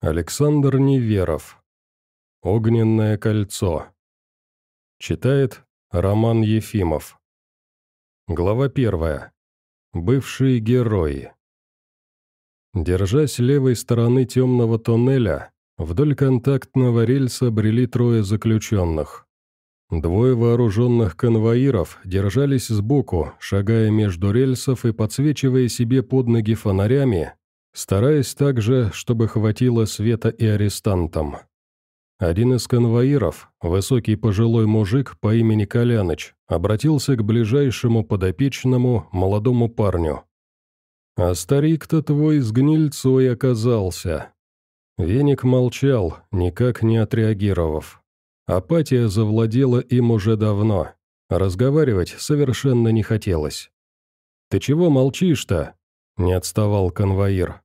Александр Неверов. Огненное кольцо. Читает Роман Ефимов. Глава первая. Бывшие герои. Держась левой стороны темного тоннеля, вдоль контактного рельса брели трое заключенных. Двое вооруженных конвоиров держались сбоку, шагая между рельсов и подсвечивая себе под ноги фонарями, стараясь также, чтобы хватило света и арестантам. Один из конвоиров, высокий пожилой мужик по имени Коляныч, обратился к ближайшему подопечному молодому парню. «А старик-то твой с гнильцой оказался». Веник молчал, никак не отреагировав. Апатия завладела им уже давно. Разговаривать совершенно не хотелось. «Ты чего молчишь-то?» – не отставал конвоир.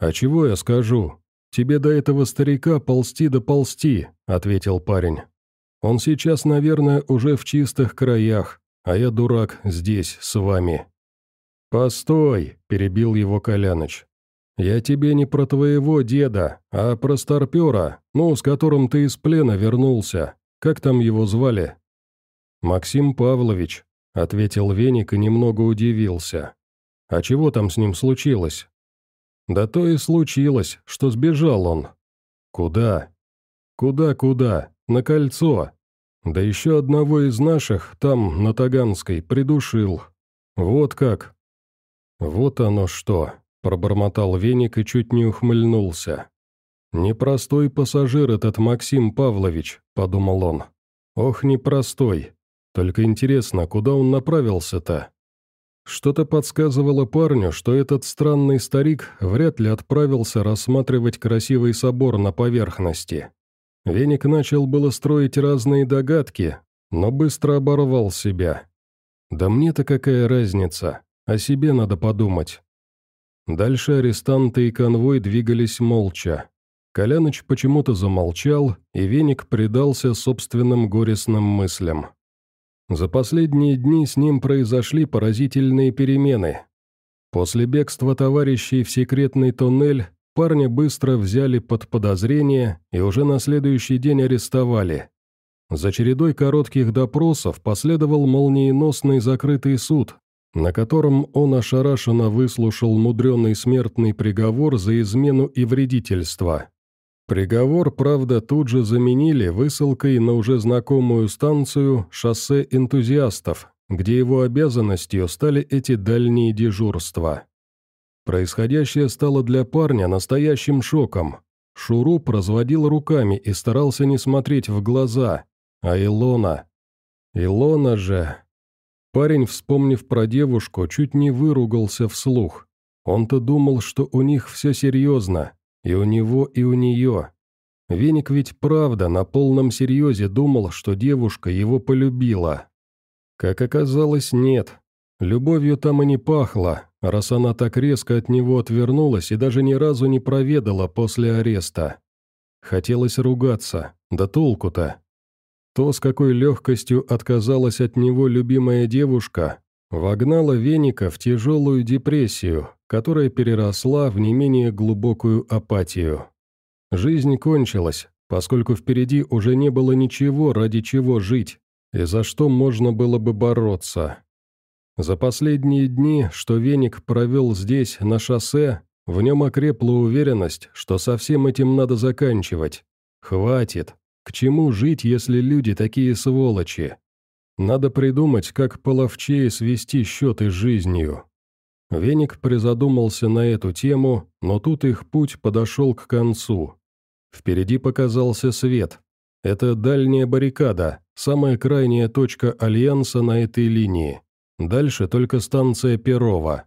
«А чего я скажу? Тебе до этого старика ползти да ползти», — ответил парень. «Он сейчас, наверное, уже в чистых краях, а я, дурак, здесь, с вами». «Постой», — перебил его Коляныч. «Я тебе не про твоего деда, а про старпера, ну, с которым ты из плена вернулся. Как там его звали?» «Максим Павлович», — ответил Веник и немного удивился. «А чего там с ним случилось?» Да то и случилось, что сбежал он. Куда? Куда-куда? На кольцо. Да еще одного из наших, там, на Таганской, придушил. Вот как. Вот оно что, пробормотал веник и чуть не ухмыльнулся. «Непростой пассажир этот Максим Павлович», — подумал он. «Ох, непростой. Только интересно, куда он направился-то?» Что-то подсказывало парню, что этот странный старик вряд ли отправился рассматривать красивый собор на поверхности. Веник начал было строить разные догадки, но быстро оборвал себя. «Да мне-то какая разница? О себе надо подумать». Дальше арестанты и конвой двигались молча. Коляныч почему-то замолчал, и Веник предался собственным горестным мыслям. За последние дни с ним произошли поразительные перемены. После бегства товарищей в секретный туннель парня быстро взяли под подозрение и уже на следующий день арестовали. За чередой коротких допросов последовал молниеносный закрытый суд, на котором он ошарашенно выслушал мудренный смертный приговор за измену и вредительство. Приговор, правда, тут же заменили высылкой на уже знакомую станцию «Шоссе энтузиастов», где его обязанностью стали эти дальние дежурства. Происходящее стало для парня настоящим шоком. Шуруп разводил руками и старался не смотреть в глаза, а Илона... Илона же... Парень, вспомнив про девушку, чуть не выругался вслух. Он-то думал, что у них все серьезно, и у него, и у нее. Веник ведь правда на полном серьезе думал, что девушка его полюбила. Как оказалось, нет. Любовью там и не пахло, раз она так резко от него отвернулась и даже ни разу не проведала после ареста. Хотелось ругаться, да толку-то. То, с какой легкостью отказалась от него любимая девушка, вогнало Веника в тяжелую депрессию, которая переросла в не менее глубокую апатию. Жизнь кончилась, поскольку впереди уже не было ничего, ради чего жить, и за что можно было бы бороться. За последние дни, что Веник провел здесь, на шоссе, в нем окрепла уверенность, что со всем этим надо заканчивать. Хватит. К чему жить, если люди такие сволочи? Надо придумать, как половчее свести счеты с жизнью. Веник призадумался на эту тему, но тут их путь подошел к концу. Впереди показался свет. Это дальняя баррикада, самая крайняя точка Альянса на этой линии. Дальше только станция Перова.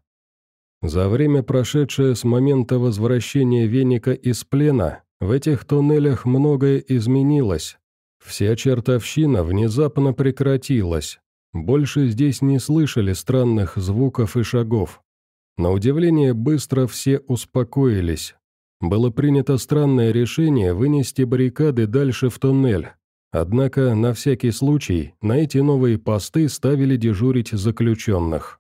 За время, прошедшее с момента возвращения Веника из плена, в этих туннелях многое изменилось. Вся чертовщина внезапно прекратилась. Больше здесь не слышали странных звуков и шагов. На удивление быстро все успокоились. Было принято странное решение вынести баррикады дальше в туннель. Однако, на всякий случай, на эти новые посты ставили дежурить заключенных.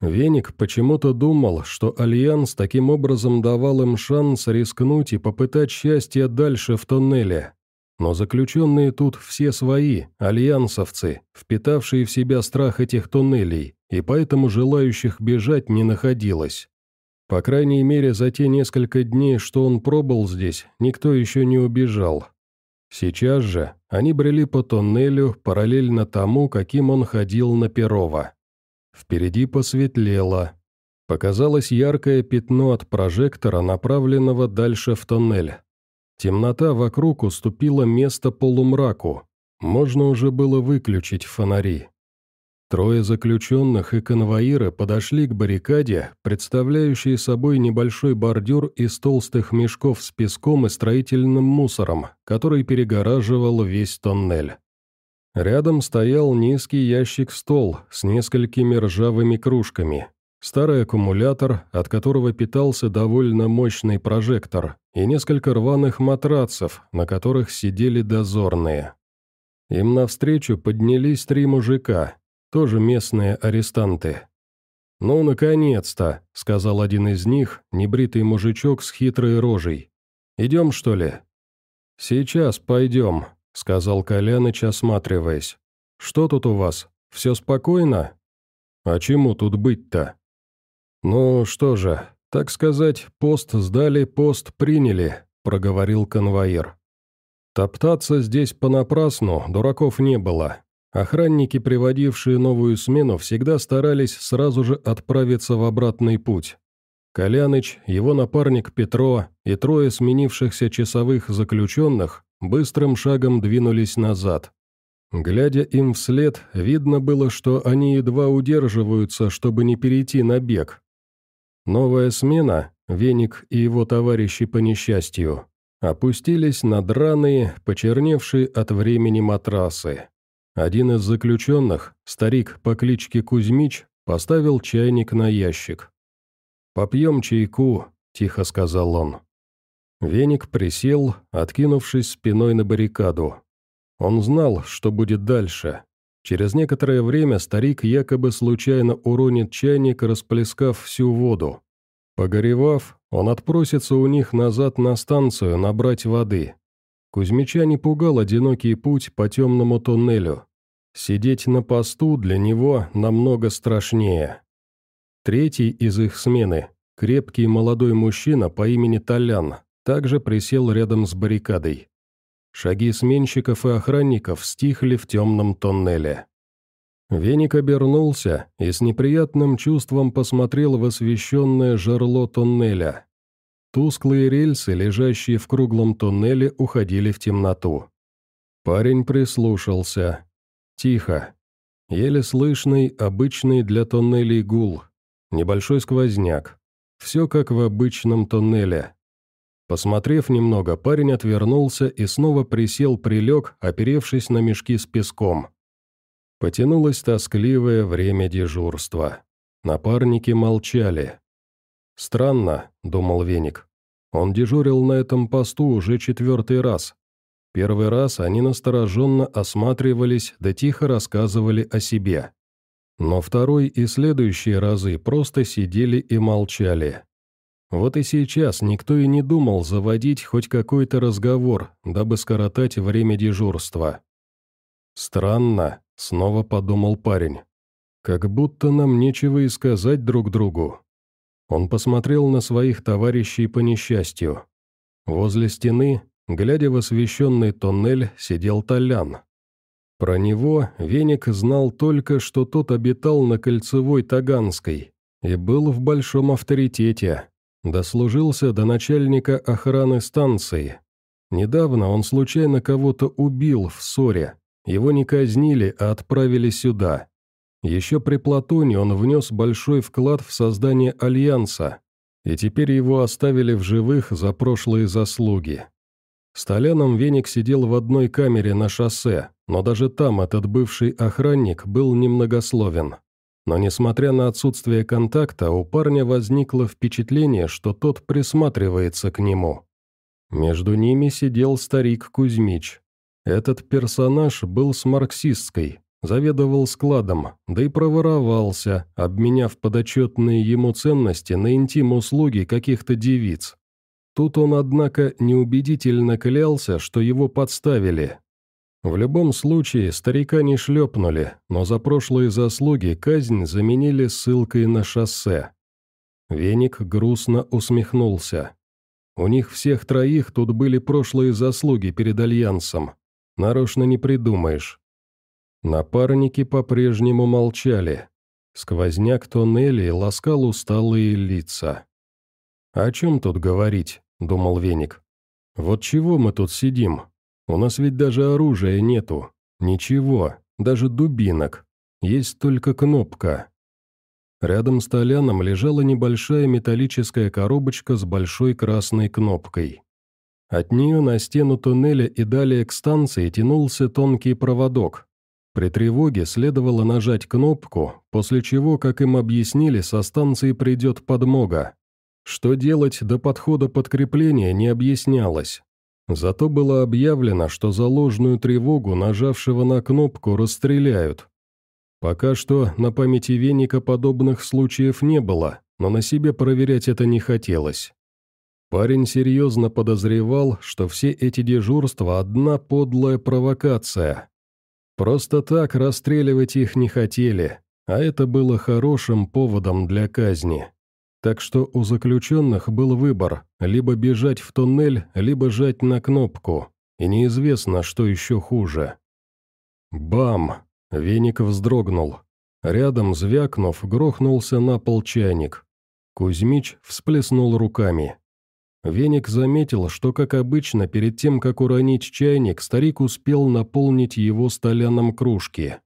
Веник почему-то думал, что Альянс таким образом давал им шанс рискнуть и попытать счастье дальше в тоннеле. Но заключенные тут все свои, альянсовцы, впитавшие в себя страх этих туннелей, и поэтому желающих бежать не находилось. По крайней мере, за те несколько дней, что он пробыл здесь, никто еще не убежал. Сейчас же они брели по тоннелю, параллельно тому, каким он ходил на Перова. Впереди посветлело. Показалось яркое пятно от прожектора, направленного дальше в тоннель. Темнота вокруг уступила место полумраку. Можно уже было выключить фонари. Трое заключенных и конвоиры подошли к баррикаде, представляющей собой небольшой бордюр из толстых мешков с песком и строительным мусором, который перегораживал весь тоннель. Рядом стоял низкий ящик-стол с несколькими ржавыми кружками, старый аккумулятор, от которого питался довольно мощный прожектор, и несколько рваных матрацев, на которых сидели дозорные. Им навстречу поднялись три мужика, тоже местные арестанты. «Ну, наконец-то», — сказал один из них, небритый мужичок с хитрой рожей. «Идем, что ли?» «Сейчас пойдем», — сказал Коляныч, осматриваясь. «Что тут у вас? Все спокойно?» «А чему тут быть-то?» «Ну, что же, так сказать, пост сдали, пост приняли», — проговорил конвоир. «Топтаться здесь понапрасну, дураков не было. Охранники, приводившие новую смену, всегда старались сразу же отправиться в обратный путь. Коляныч, его напарник Петро и трое сменившихся часовых заключенных быстрым шагом двинулись назад. Глядя им вслед, видно было, что они едва удерживаются, чтобы не перейти на бег, Новая смена, Веник и его товарищи по несчастью, опустились на драные, почерневшие от времени матрасы. Один из заключенных, старик по кличке Кузьмич, поставил чайник на ящик. «Попьем чайку», — тихо сказал он. Веник присел, откинувшись спиной на баррикаду. Он знал, что будет дальше. Через некоторое время старик якобы случайно уронит чайник, расплескав всю воду. Погоревав, он отпросится у них назад на станцию набрать воды. Кузьмича не пугал одинокий путь по темному туннелю. Сидеть на посту для него намного страшнее. Третий из их смены, крепкий молодой мужчина по имени Толян, также присел рядом с баррикадой. Шаги сменщиков и охранников стихли в темном тоннеле. Веник обернулся и с неприятным чувством посмотрел в освещенное жерло тоннеля. Тусклые рельсы, лежащие в круглом тоннеле, уходили в темноту. Парень прислушался. Тихо. Еле слышный, обычный для тоннелей гул. Небольшой сквозняк. Все как в обычном тоннеле. Посмотрев немного, парень отвернулся и снова присел-прилег, оперевшись на мешки с песком. Потянулось тоскливое время дежурства. Напарники молчали. «Странно», — думал Веник. Он дежурил на этом посту уже четвертый раз. Первый раз они настороженно осматривались да тихо рассказывали о себе. Но второй и следующие разы просто сидели и молчали. Вот и сейчас никто и не думал заводить хоть какой-то разговор, дабы скоротать время дежурства. «Странно», — снова подумал парень. «Как будто нам нечего и сказать друг другу». Он посмотрел на своих товарищей по несчастью. Возле стены, глядя в освещенный тоннель, сидел Толян. Про него Веник знал только, что тот обитал на Кольцевой Таганской и был в большом авторитете, Дослужился до начальника охраны станции. Недавно он случайно кого-то убил в ссоре. Его не казнили, а отправили сюда. Еще при Платоне он внес большой вклад в создание Альянса, и теперь его оставили в живых за прошлые заслуги. С Толяном Веник сидел в одной камере на шоссе, но даже там этот бывший охранник был немногословен. Но несмотря на отсутствие контакта, у парня возникло впечатление, что тот присматривается к нему. Между ними сидел старик Кузьмич. Этот персонаж был с марксистской, заведовал складом, да и проворовался, обменяв подотчетные ему ценности на интим-услуги каких-то девиц. Тут он, однако, неубедительно клялся, что его подставили. В любом случае, старика не шлепнули, но за прошлые заслуги казнь заменили ссылкой на шоссе. Веник грустно усмехнулся. У них всех троих тут были прошлые заслуги перед Альянсом. Нарочно не придумаешь. Напарники по-прежнему молчали. Сквозняк тоннелей ласкал усталые лица. «О чем тут говорить?» — думал Веник. «Вот чего мы тут сидим? У нас ведь даже оружия нету. Ничего, даже дубинок. Есть только кнопка». Рядом с Толяном лежала небольшая металлическая коробочка с большой красной кнопкой. От нее на стену туннеля и далее к станции тянулся тонкий проводок, при тревоге следовало нажать кнопку, после чего, как им объяснили, со станции придет подмога. Что делать до подхода подкрепления не объяснялось. Зато было объявлено, что за ложную тревогу нажавшего на кнопку расстреляют. Пока что на памяти Веника подобных случаев не было, но на себе проверять это не хотелось. Парень серьезно подозревал, что все эти дежурства – одна подлая провокация, Просто так расстреливать их не хотели, а это было хорошим поводом для казни. Так что у заключенных был выбор – либо бежать в туннель, либо жать на кнопку, и неизвестно, что еще хуже. Бам! Веник вздрогнул. Рядом, звякнув, грохнулся на пол чайник. Кузьмич всплеснул руками. Веник заметил, что, как обычно, перед тем, как уронить чайник, старик успел наполнить его столяном кружки.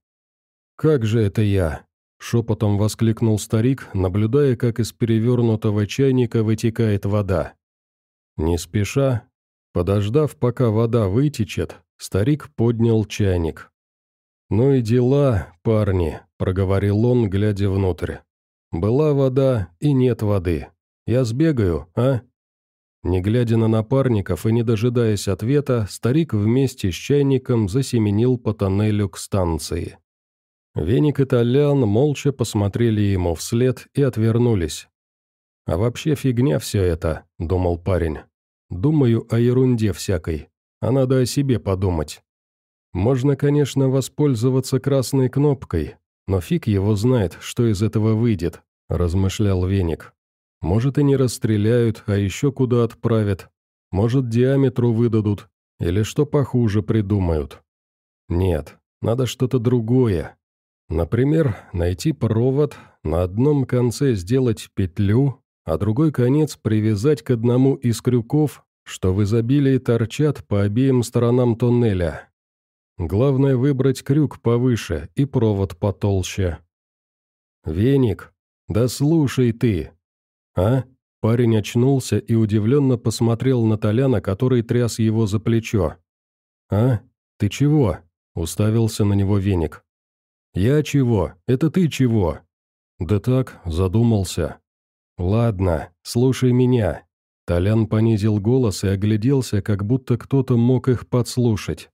«Как же это я?» – шепотом воскликнул старик, наблюдая, как из перевернутого чайника вытекает вода. Не спеша, подождав, пока вода вытечет, старик поднял чайник. «Ну и дела, парни», – проговорил он, глядя внутрь. «Была вода и нет воды. Я сбегаю, а?» Не глядя на напарников и не дожидаясь ответа, старик вместе с чайником засеменил по тоннелю к станции. Веник и Толян молча посмотрели ему вслед и отвернулись. «А вообще фигня все это», — думал парень. «Думаю о ерунде всякой, а надо о себе подумать. Можно, конечно, воспользоваться красной кнопкой, но фиг его знает, что из этого выйдет», — размышлял Веник. Может, и не расстреляют, а еще куда отправят. Может, диаметру выдадут. Или что похуже придумают. Нет, надо что-то другое. Например, найти провод, на одном конце сделать петлю, а другой конец привязать к одному из крюков, что в изобилии торчат по обеим сторонам тоннеля. Главное выбрать крюк повыше и провод потолще. «Веник, да слушай ты!» «А?» Парень очнулся и удивленно посмотрел на Толяна, который тряс его за плечо. «А? Ты чего?» – уставился на него веник. «Я чего? Это ты чего?» «Да так, задумался». «Ладно, слушай меня». Толян понизил голос и огляделся, как будто кто-то мог их подслушать.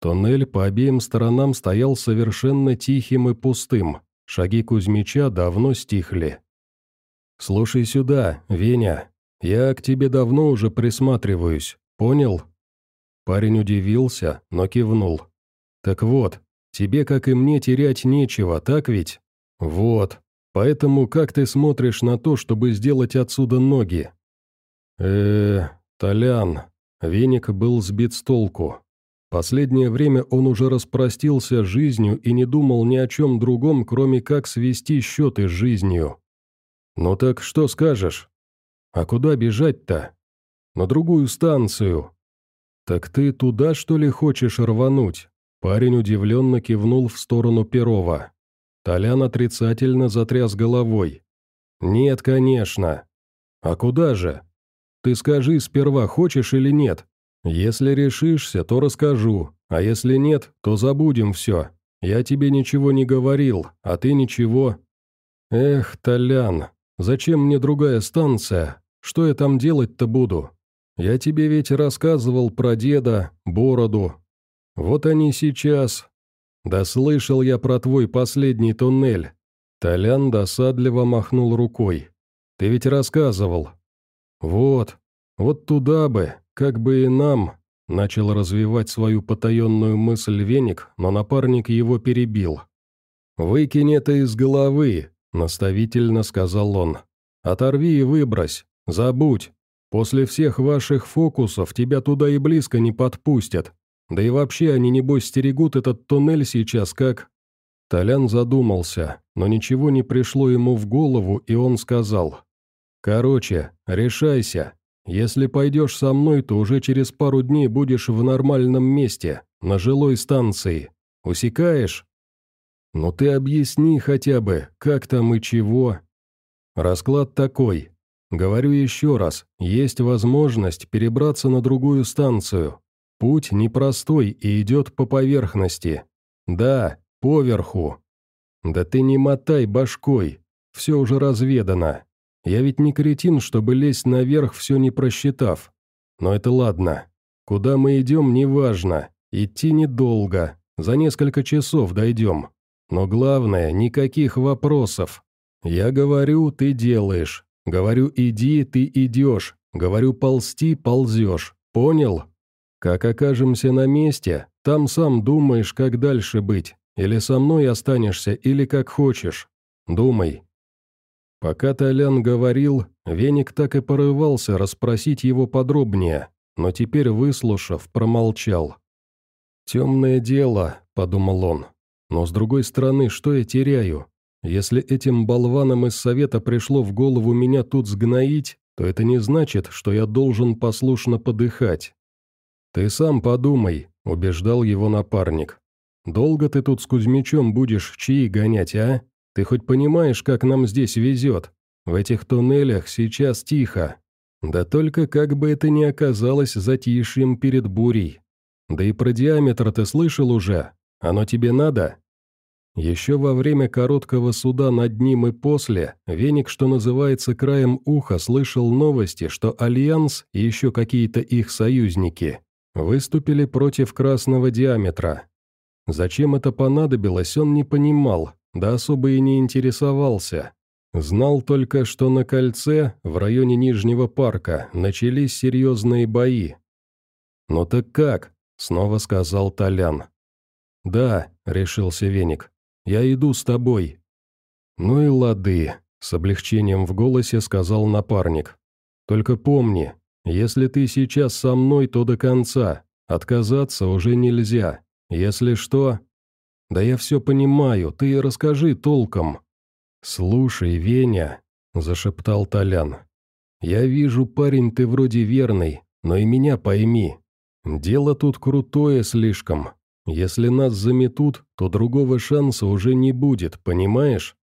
Тоннель по обеим сторонам стоял совершенно тихим и пустым. Шаги Кузьмича давно стихли. «Слушай сюда, Веня, я к тебе давно уже присматриваюсь, понял?» Парень удивился, но кивнул. «Так вот, тебе, как и мне, терять нечего, так ведь?» «Вот. Поэтому как ты смотришь на то, чтобы сделать отсюда ноги?» э Толян». Веник был сбит с толку. Последнее время он уже распростился жизнью и не думал ни о чем другом, кроме как свести счеты с жизнью. «Ну так что скажешь?» «А куда бежать-то?» «На другую станцию». «Так ты туда, что ли, хочешь рвануть?» Парень удивленно кивнул в сторону Перова. Толян отрицательно затряс головой. «Нет, конечно». «А куда же?» «Ты скажи сперва, хочешь или нет. Если решишься, то расскажу, а если нет, то забудем все. Я тебе ничего не говорил, а ты ничего». «Эх, Толян, Зачем мне другая станция? Что я там делать-то буду? Я тебе ведь рассказывал про деда, бороду. Вот они сейчас. «Да слышал я про твой последний туннель!» Толян досадливо махнул рукой. «Ты ведь рассказывал». «Вот, вот туда бы, как бы и нам», начал развивать свою потаенную мысль Веник, но напарник его перебил. «Выкинь это из головы», — наставительно сказал он. «Оторви и выбрось. Забудь. После всех ваших фокусов тебя туда и близко не подпустят. Да и вообще они, небось, стерегут этот туннель сейчас как...» Толян задумался, но ничего не пришло ему в голову, и он сказал. «Короче, решайся. Если пойдешь со мной, то уже через пару дней будешь в нормальном месте, на жилой станции. Усекаешь?» «Ну ты объясни хотя бы, как там и чего?» «Расклад такой. Говорю еще раз, есть возможность перебраться на другую станцию. Путь непростой и идет по поверхности. Да, поверху. Да ты не мотай башкой, все уже разведано. Я ведь не кретин, чтобы лезть наверх, все не просчитав. Но это ладно. Куда мы идем, неважно. Идти недолго, за несколько часов дойдем. Но главное, никаких вопросов. Я говорю, ты делаешь. Говорю, иди, ты идешь. Говорю, ползти, ползешь. Понял? Как окажемся на месте, там сам думаешь, как дальше быть. Или со мной останешься, или как хочешь. Думай. Пока Толян говорил, Веник так и порывался расспросить его подробнее, но теперь, выслушав, промолчал. «Темное дело», — подумал он. Но с другой стороны, что я теряю? Если этим болванам из совета пришло в голову меня тут сгноить, то это не значит, что я должен послушно подыхать. «Ты сам подумай», — убеждал его напарник. «Долго ты тут с Кузьмичом будешь чаи гонять, а? Ты хоть понимаешь, как нам здесь везет? В этих туннелях сейчас тихо. Да только как бы это не оказалось затишьем перед бурей. Да и про диаметр ты слышал уже? Оно тебе надо?» Еще во время короткого суда над ним и после, Веник, что называется, краем уха слышал новости, что Альянс и еще какие-то их союзники выступили против красного диаметра. Зачем это понадобилось, он не понимал, да особо и не интересовался. Знал только, что на кольце, в районе Нижнего парка, начались серьезные бои. «Ну так как?» — снова сказал Толян. «Да», — решился Веник, я иду с тобой». «Ну и лады», — с облегчением в голосе сказал напарник. «Только помни, если ты сейчас со мной, то до конца. Отказаться уже нельзя. Если что...» «Да я все понимаю, ты расскажи толком». «Слушай, Веня», — зашептал Толян. «Я вижу, парень, ты вроде верный, но и меня пойми. Дело тут крутое слишком. Если нас заметут, то другого шанса уже не будет, понимаешь?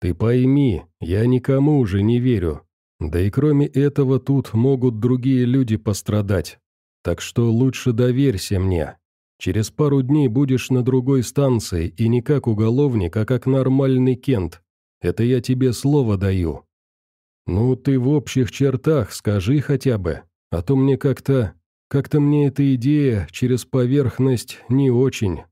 Ты пойми, я никому уже не верю. Да и кроме этого тут могут другие люди пострадать. Так что лучше доверься мне. Через пару дней будешь на другой станции, и не как уголовник, а как нормальный кент. Это я тебе слово даю. Ну, ты в общих чертах скажи хотя бы, а то мне как-то как-то мне эта идея через поверхность не очень.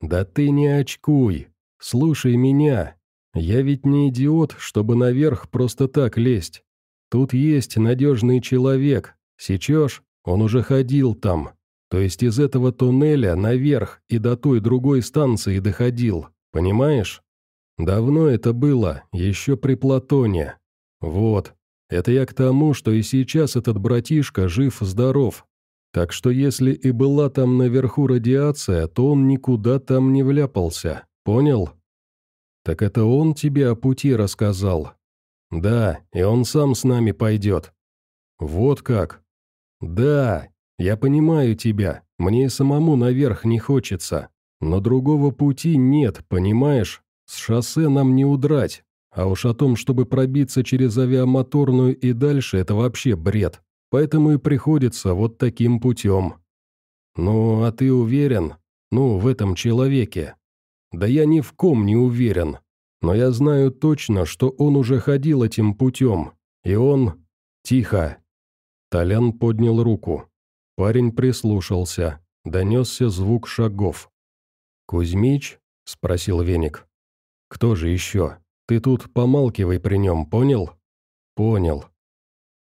Да ты не очкуй. Слушай меня. Я ведь не идиот, чтобы наверх просто так лезть. Тут есть надежный человек. Сечешь? Он уже ходил там. То есть из этого туннеля наверх и до той другой станции доходил. Понимаешь? Давно это было, еще при Платоне. Вот. Это я к тому, что и сейчас этот братишка жив-здоров, так что если и была там наверху радиация, то он никуда там не вляпался, понял? Так это он тебе о пути рассказал? Да, и он сам с нами пойдет. Вот как? Да, я понимаю тебя, мне и самому наверх не хочется. Но другого пути нет, понимаешь? С шоссе нам не удрать. А уж о том, чтобы пробиться через авиамоторную и дальше, это вообще бред. Поэтому и приходится вот таким путем. Ну, а ты уверен? Ну, в этом человеке? Да я ни в ком не уверен. Но я знаю точно, что он уже ходил этим путем. И он... Тихо. Толян поднял руку. Парень прислушался. Донесся звук шагов. «Кузьмич?» — спросил Веник. «Кто же еще? Ты тут помалкивай при нем, понял?» «Понял».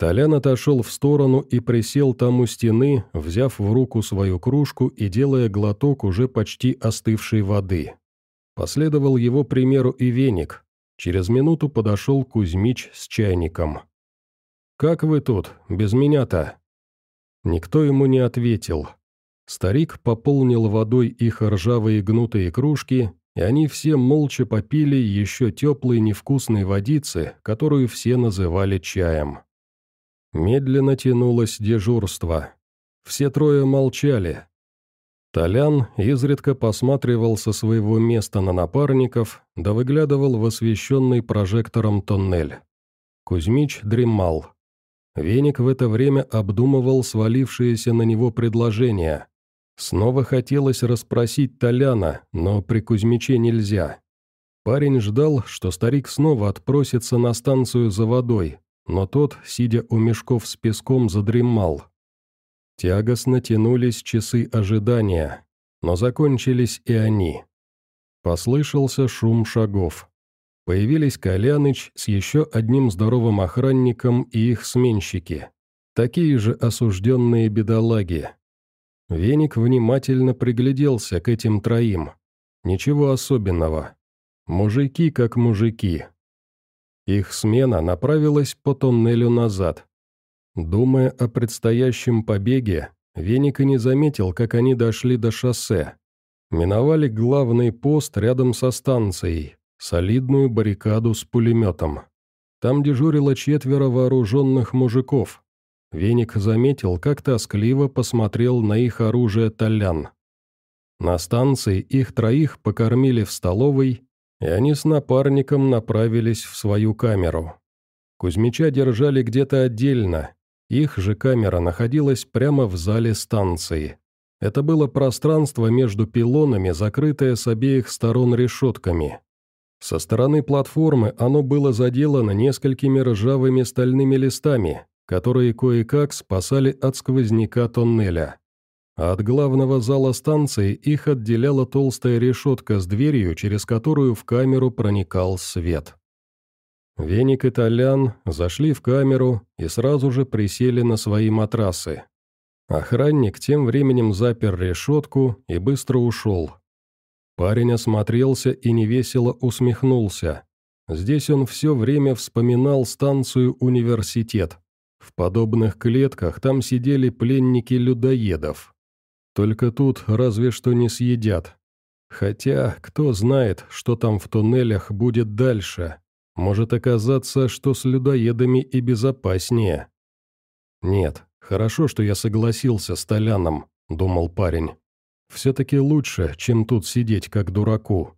Толян отошел в сторону и присел там у стены, взяв в руку свою кружку и делая глоток уже почти остывшей воды. Последовал его примеру и веник. Через минуту подошел Кузьмич с чайником. «Как вы тут, без меня-то?» Никто ему не ответил. Старик пополнил водой их ржавые гнутые кружки, и они все молча попили еще теплой невкусной водицы, которую все называли чаем. Медленно тянулось дежурство. Все трое молчали. Толян изредка посматривал со своего места на напарников, да выглядывал в освещенный прожектором тоннель. Кузьмич дремал. Веник в это время обдумывал свалившееся на него предложение. Снова хотелось расспросить Толяна, но при Кузьмиче нельзя. Парень ждал, что старик снова отпросится на станцию за водой, но тот, сидя у мешков с песком, задремал. Тягостно тянулись часы ожидания, но закончились и они. Послышался шум шагов. Появились Коляныч с еще одним здоровым охранником и их сменщики. Такие же осужденные бедолаги. Веник внимательно пригляделся к этим троим. Ничего особенного. Мужики как мужики. Их смена направилась по тоннелю назад. Думая о предстоящем побеге, Веник и не заметил, как они дошли до шоссе. Миновали главный пост рядом со станцией, солидную баррикаду с пулеметом. Там дежурило четверо вооруженных мужиков. Веник заметил, как тоскливо посмотрел на их оружие Толян. На станции их троих покормили в столовой, и они с напарником направились в свою камеру. Кузьмича держали где-то отдельно, их же камера находилась прямо в зале станции. Это было пространство между пилонами, закрытое с обеих сторон решетками. Со стороны платформы оно было заделано несколькими ржавыми стальными листами, которые кое-как спасали от сквозняка тоннеля. От главного зала станции их отделяла толстая решетка с дверью, через которую в камеру проникал свет. Веник и Толян зашли в камеру и сразу же присели на свои матрасы. Охранник тем временем запер решетку и быстро ушел. Парень осмотрелся и невесело усмехнулся. Здесь он все время вспоминал станцию «Университет». В подобных клетках там сидели пленники людоедов. Только тут разве что не съедят. Хотя, кто знает, что там в туннелях будет дальше. Может оказаться, что с людоедами и безопаснее. «Нет, хорошо, что я согласился с Толяном», — думал парень. «Все-таки лучше, чем тут сидеть, как дураку».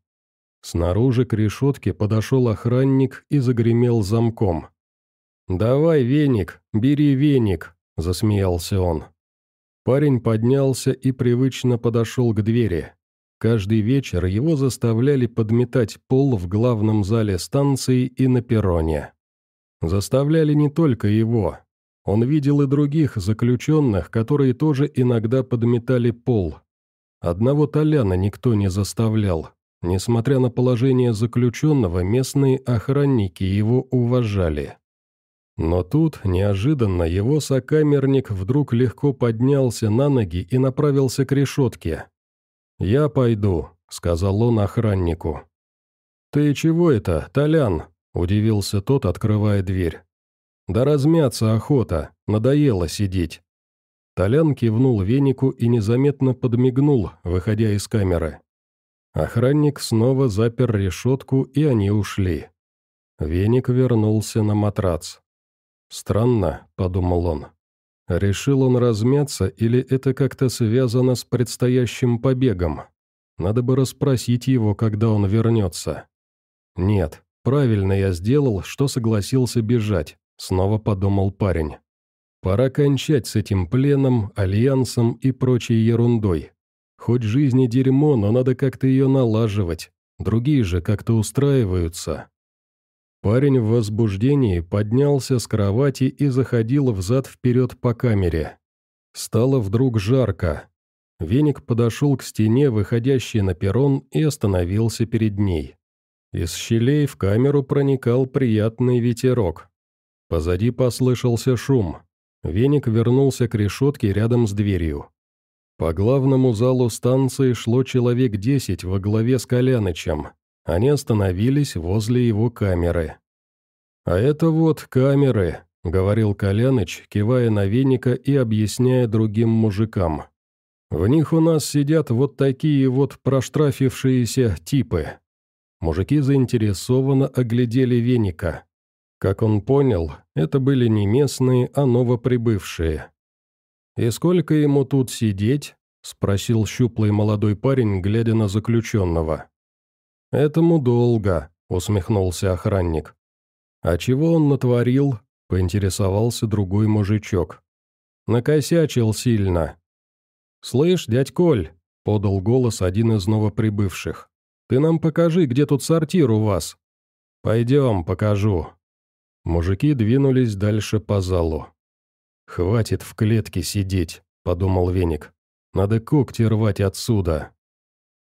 Снаружи к решетке подошел охранник и загремел замком. «Давай веник, бери веник», — засмеялся он. Парень поднялся и привычно подошел к двери. Каждый вечер его заставляли подметать пол в главном зале станции и на перроне. Заставляли не только его. Он видел и других заключенных, которые тоже иногда подметали пол. Одного Толяна никто не заставлял. Несмотря на положение заключенного, местные охранники его уважали. Но тут, неожиданно, его сокамерник вдруг легко поднялся на ноги и направился к решетке. «Я пойду», — сказал он охраннику. «Ты чего это, Толян?» — удивился тот, открывая дверь. «Да размяться охота, надоело сидеть». Толян кивнул венику и незаметно подмигнул, выходя из камеры. Охранник снова запер решетку, и они ушли. Веник вернулся на матрац. «Странно», — подумал он. Решил он размяться или это как-то связано с предстоящим побегом? Надо бы расспросить его, когда он вернется. Нет, правильно я сделал, что согласился бежать, снова подумал парень. Пора кончать с этим пленом, альянсом и прочей ерундой. Хоть жизни дерьмо, но надо как-то ее налаживать. Другие же как-то устраиваются. Парень в возбуждении поднялся с кровати и заходил взад-вперед по камере. Стало вдруг жарко. Веник подошел к стене, выходящей на перрон, и остановился перед ней. Из щелей в камеру проникал приятный ветерок. Позади послышался шум. Веник вернулся к решетке рядом с дверью. По главному залу станции шло человек десять во главе с Колянычем. Они остановились возле его камеры. «А это вот камеры», — говорил Коляныч, кивая на веника и объясняя другим мужикам. «В них у нас сидят вот такие вот проштрафившиеся типы». Мужики заинтересованно оглядели веника. Как он понял, это были не местные, а новоприбывшие. «И сколько ему тут сидеть?» – спросил щуплый молодой парень, глядя на заключенного. «Этому долго», – усмехнулся охранник. «А чего он натворил?» – поинтересовался другой мужичок. «Накосячил сильно». «Слышь, дядь Коль», – подал голос один из новоприбывших. «Ты нам покажи, где тут сортир у вас». «Пойдем, покажу», Мужики двинулись дальше по залу. «Хватит в клетке сидеть», — подумал Веник. «Надо когти рвать отсюда».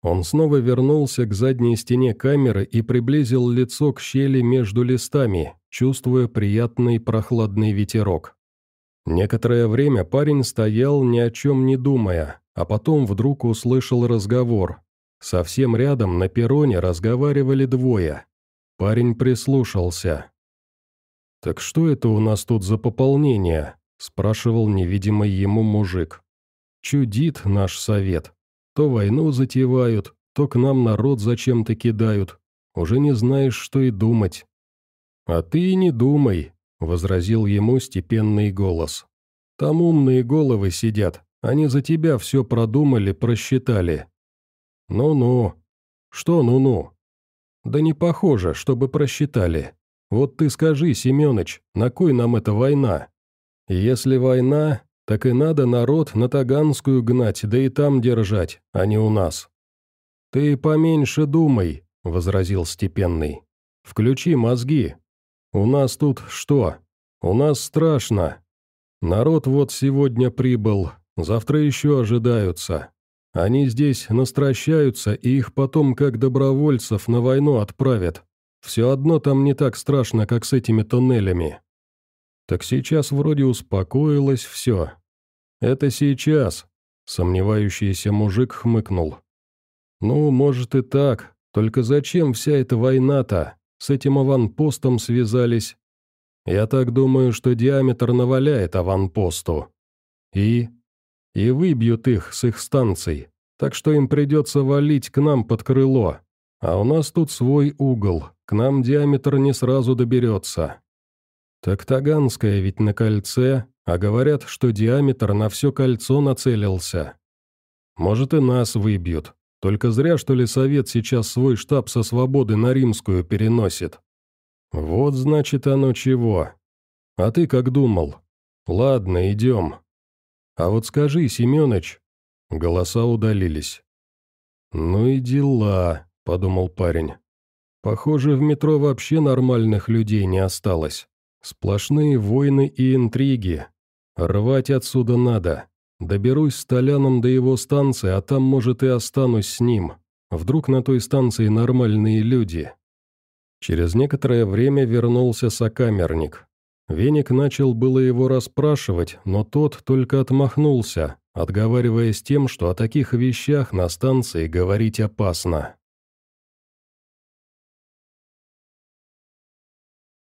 Он снова вернулся к задней стене камеры и приблизил лицо к щели между листами, чувствуя приятный прохладный ветерок. Некоторое время парень стоял, ни о чем не думая, а потом вдруг услышал разговор. Совсем рядом на перроне разговаривали двое. Парень прислушался. «Так что это у нас тут за пополнение?» – спрашивал невидимый ему мужик. «Чудит наш совет. То войну затевают, то к нам народ зачем-то кидают. Уже не знаешь, что и думать». «А ты и не думай», – возразил ему степенный голос. «Там умные головы сидят, они за тебя все продумали, просчитали». «Ну-ну». «Что ну-ну?» «Да не похоже, чтобы просчитали. Вот ты скажи, Семёныч, на кой нам эта война? Если война, так и надо народ на Таганскую гнать, да и там держать, а не у нас». «Ты поменьше думай», — возразил Степенный. «Включи мозги. У нас тут что? У нас страшно. Народ вот сегодня прибыл, завтра еще ожидаются. Они здесь настращаются, и их потом как добровольцев на войну отправят. Все одно там не так страшно, как с этими туннелями. Так сейчас вроде успокоилось все. Это сейчас, сомневающийся мужик хмыкнул. Ну, может и так, только зачем вся эта война-то? С этим аванпостом связались. Я так думаю, что диаметр наваляет аванпосту. И? И выбьют их с их станций, так что им придется валить к нам под крыло. А у нас тут свой угол, к нам диаметр не сразу доберется. Так Таганская ведь на кольце, а говорят, что диаметр на все кольцо нацелился. Может и нас выбьют. Только зря, что ли, Совет сейчас свой штаб со свободы на Римскую переносит. Вот значит оно чего. А ты как думал? Ладно, идем. А вот скажи, Семёныч. Голоса удалились. Ну и дела, подумал парень. Похоже, в метро вообще нормальных людей не осталось. Сплошные войны и интриги. Рвать отсюда надо. Доберусь с Толяном до его станции, а там, может, и останусь с ним. Вдруг на той станции нормальные люди. Через некоторое время вернулся сокамерник. Веник начал было его расспрашивать, но тот только отмахнулся, отговариваясь тем, что о таких вещах на станции говорить опасно.